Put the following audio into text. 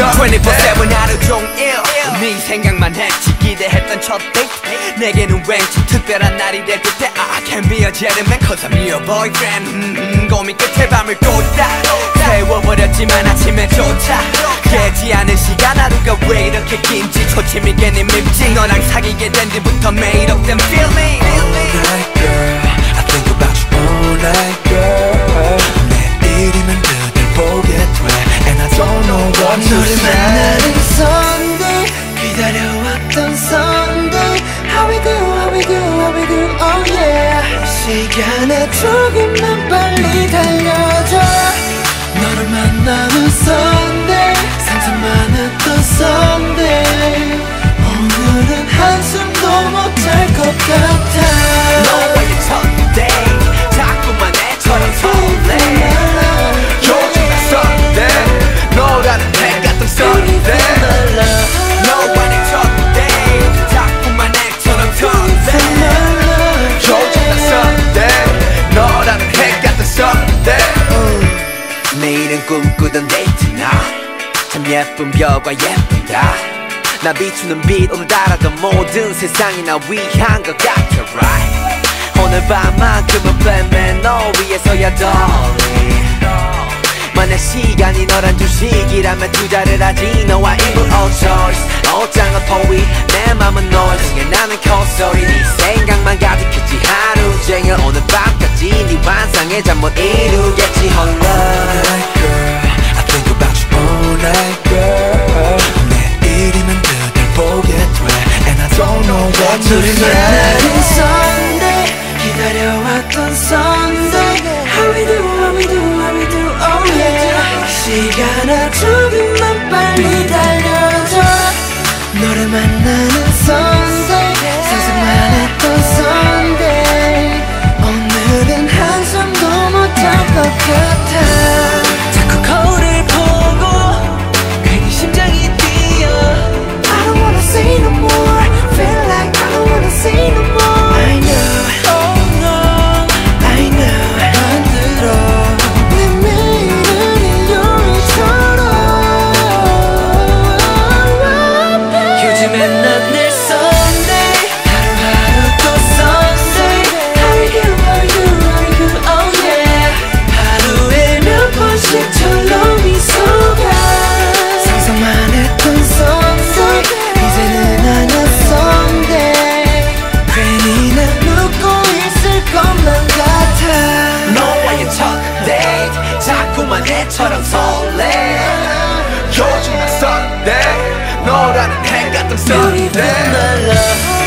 24-7 하루 종일 네 생각만 했지 기대했던 첫 데이트. 내게는 왠지 특별한 날이 될 듯해. I can be a gentleman cause I'm your boyfriend. 음, 음, 고민 끝에 밤을 꽂다. 세워버렸지만 아침에조차 깨지 않은 시간 하루가 왜 이렇게 긴지 초침이 괜히 밉지 너랑 사귀게 된 뒤부터 매일 없던 feeling All night girl I think about you all night girl 내일이면 그댈 보게 돼 And I don't know what to 너를 say 만나는 Sunday 기다려왔던 Sunday How we do, how we do, how we do, oh yeah 시간에 조금만 빨리 달려 매일은 꿈꾸던 데이트 나 참 예쁜 별과 예쁘다. 나 비추는 빛 오늘따라도 모든 세상이 나 위한 것 같아 right? 오늘 밤만큼은 빼면 너 위해서야 darling. 만약 시간이 너란 주식이라면 투자를 하지 너와 인물 all choice. 옷장은 포위 내 맘은 noise. 중에 나는 콧소리 네 생각만 가득했지? 하루 종일 오늘 밤까지 네 환상의 잠 못 이루겠지 홀로 night 만나는 Sunday 기다려왔던 Sunday How we do, how we do, how we do, oh yeah 시간 아 조금만 빨리 애처럼 설레. 요즘 난 설레 너라는 행 같은 설레.